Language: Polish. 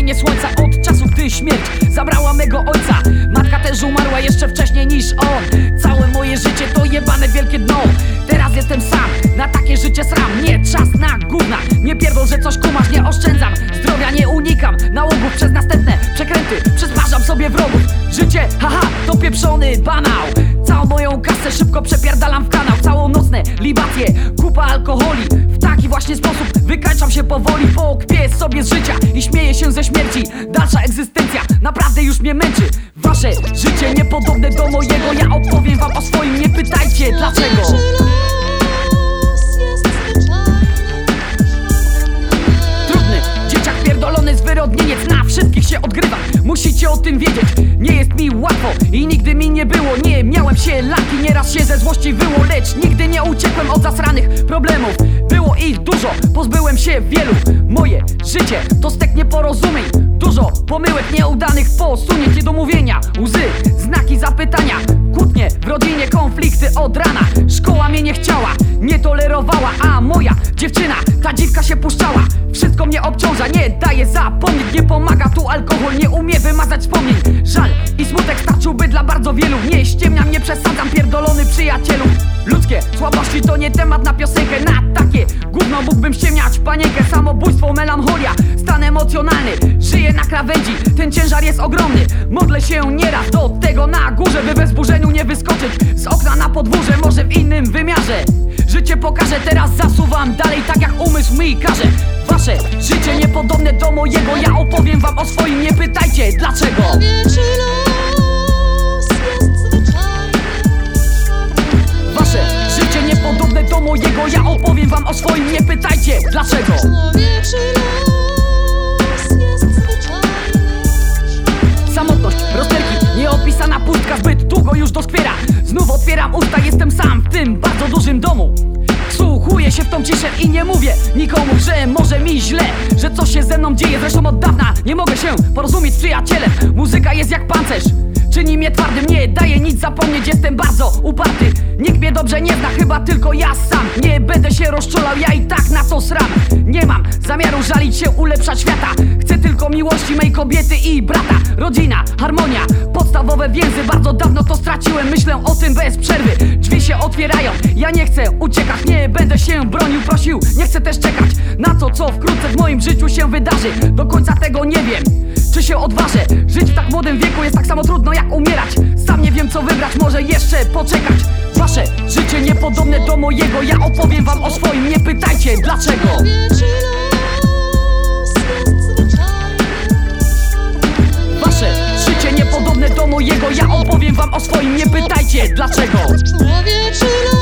zaćmienie słońca Od czasu, gdy śmierć zabrała mego ojca. Matka też umarła jeszcze wcześniej niż on. Całe moje życie to jebane wielkie dno. Teraz jestem sam, na takie życie sram. Nie czas na gówna, nie pierdol, że coś kumasz Nie oszczędzam, zdrowia nie unikam. Nałogów przez następne przekręty Przysparzam sobie wrogów. Życie, haha, to pieprzony banał. Całą moją kasę szybko przepierdalam w kanał Libacje, kupa alkoholi. W taki właśnie sposób wykańczam się powoli. Pokpię sobie z życia i śmieję się ze śmierci. Dalsza egzystencja naprawdę już mnie męczy. Wasze życie niepodobne do mojego. Ja opowiem wam o swoim, nie pytajcie dlaczego tym wiedzieć. Nie jest mi łatwo i nigdy mi nie było. Nie miałem się laki, nieraz się ze złości wyło Lecz nigdy nie uciekłem od zasranych problemów. Było ich dużo, pozbyłem się wielu. Moje życie to stek nieporozumień pomyłek nieudanych posunięć Niedomówienia, łzy, znaki zapytania. Kłótnie w rodzinie, konflikty od rana. Szkoła mnie nie chciała, nie tolerowała. A moja dziewczyna, ta dziwka się puszczała. Wszystko mnie obciąża, nie daje zapomnieć Nie pomaga tu alkohol, nie umie wymazać wspomnień. Żal i smutek starczyłby dla bardzo wielu. Nie ściemniam, nie przesadzam, pierdolony przyjacielu. Ludzkie słabości to nie temat na piosenkę. Na gówno mógłbym ściemniać panienkę Samobójstwo, melancholia, stan emocjonalny. Żyję na krawędzi, ten ciężar jest ogromny. Modlę się nieraz do tego na górze By we wzburzeniu nie wyskoczyć. Z okna na podwórze Może w innym wymiarze. Życie pokażę, teraz zasuwam dalej tak jak umysł mi każe. Wasze życie niepodobne do mojego Ja opowiem wam o swoim, nie pytajcie dlaczego do mojego Ja opowiem wam o swoim, nie pytajcie dlaczego. Wie, czy los jest zwyczajny? Samotność, rozterki, nieopisana pustka Zbyt długo już doskwiera Znów otwieram usta, jestem sam w tym bardzo dużym domu. Wsłuchuję się w tą ciszę i nie mówię nikomu, że może mi źle Że coś się ze mną dzieje, zresztą od dawna nie mogę się porozumieć z przyjacielem. Muzyka jest jak pancerz Czyni mnie twardym, nie daje nic zapomnieć Jestem bardzo uparty. Nikt mnie dobrze nie zna, chyba tylko ja sam. Nie będę się rozczulał, ja i tak na to sram. Nie mam zamiaru żalić się, ulepszać świata. Chcę tylko miłości mej kobiety i brata. Rodzina, harmonia, podstawowe więzy. Bardzo dawno to straciłem, myślę o tym bez przerwy. Drzwi się otwierają, ja nie chcę uciekać. Nie będę się bronił, prosił, nie chcę też czekać Na to, co wkrótce w moim życiu się wydarzy. Do końca tego nie wiem czy się odważę? Żyć w tak młodym wieku jest tak samo trudno jak umierać. Sam nie wiem co wybrać, może jeszcze poczekać. Wasze życie niepodobne do mojego Ja opowiem wam o swoim, nie pytajcie dlaczego? Wasze życie niepodobne do mojego Ja opowiem wam o swoim, nie pytajcie dlaczego. Człowie, czy los